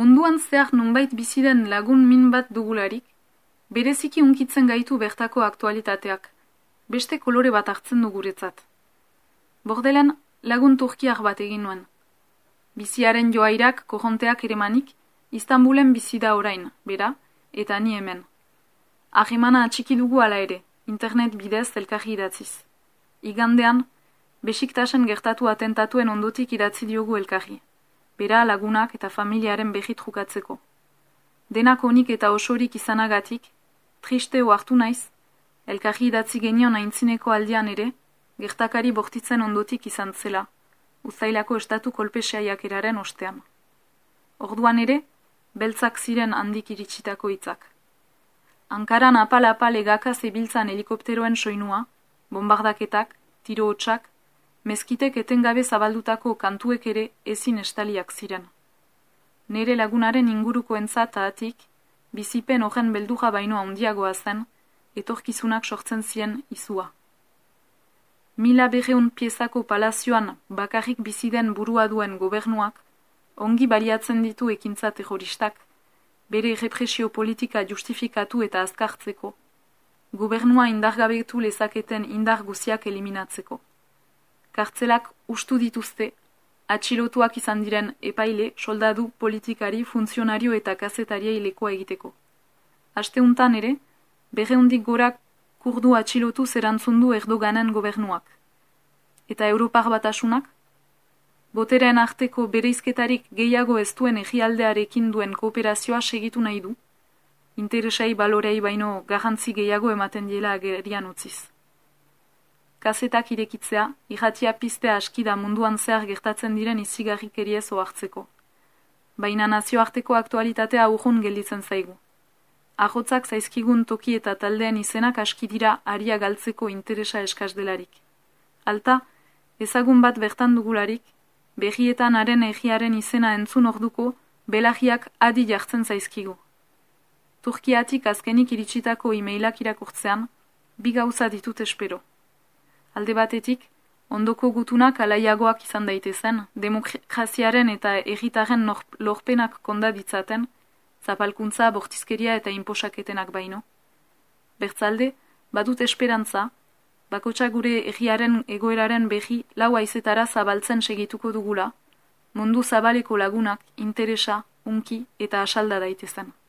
Munduan zehar nunbait biziden lagun min bat dugularik, bereziki unkitzen gaitu bertako aktualitateak, beste kolore bat hartzen du guretzat. Bordelen lagun turkiak bat egin nuen. Biziaren joairak kojonteak eremanik, Istanbulen bizi da orain, bera, eta ni hemen. Ahimana atxiki dugu ala ere, internet bidez elkarri idatziz. Igandean, besiktasen gertatu atentatuen ondotik idatzi diogu elkarri. Bera lagunak eta familiaren behit jukatzeko. Denak honik eta osorik izanagatik, triste hartu naiz, elkarri idatzi genion aintzineko aldian ere, gertakari bortitzen ondotik izan zela, uzailako estatu kolpeseaiak eraren ostean. Orduan ere, beltzak ziren handik iritsitako hitzak. Ankaran apal-apal egaka zebiltzan helikopteroen soinua, bombardaketak, tiro hotxak, mezkitek etengabe zabaldutako kantuek ere ezin estaliak ziren. Nere lagunaren inguruko entzatatik, bizipen horren belduja baino handiagoa zen, etorkizunak sortzen zien izua. Mila berreun piezako palazioan bakarrik biziden burua duen gobernuak, ongi baliatzen ditu ekintza terroristak, bere represio politika justifikatu eta azkartzeko, gubernua indargabetu lezaketen indar guziak eliminatzeko. Kartzelak ustu dituzte, atxilotuak izan diren epaile, soldadu, politikari, funtzionario eta kazetaria ilekoa egiteko. Asteuntan ere, berreundik gorak kurdu atxilotu zerantzundu erdoganen gobernuak. Eta Europar batasunak, Boteren arteko bereizketarik gehiago ez duen egialdearekin duen kooperazioa segitu nahi du, interesai balorei baino garrantzi gehiago ematen diela agerian utziz. Kazetak irekitzea, irratia piztea askida munduan zehar gertatzen diren izigarrik eriez oartzeko. Baina nazioarteko aktualitatea urrun gelditzen zaigu. Ahotzak zaizkigun toki eta taldean izenak aski dira aria galtzeko interesa eskaz delarik. Alta, ezagun bat bertan dugularik, behietan haren egiaren izena entzun orduko, belagiak adi jartzen zaizkigu. Turkiatik azkenik iritsitako e-mailak irakurtzean, bi gauza ditut espero. Alde batetik, ondoko gutunak alaiagoak izan daitezen, demokraziaren eta egitaren lorpenak konda ditzaten, zapalkuntza, bortizkeria eta inposaketenak baino. Bertzalde, badut esperantza, bakotsa gure egiaren egoeraren behi lau aizetara zabaltzen segituko dugula, mundu zabaleko lagunak interesa, unki eta asalda daitezen.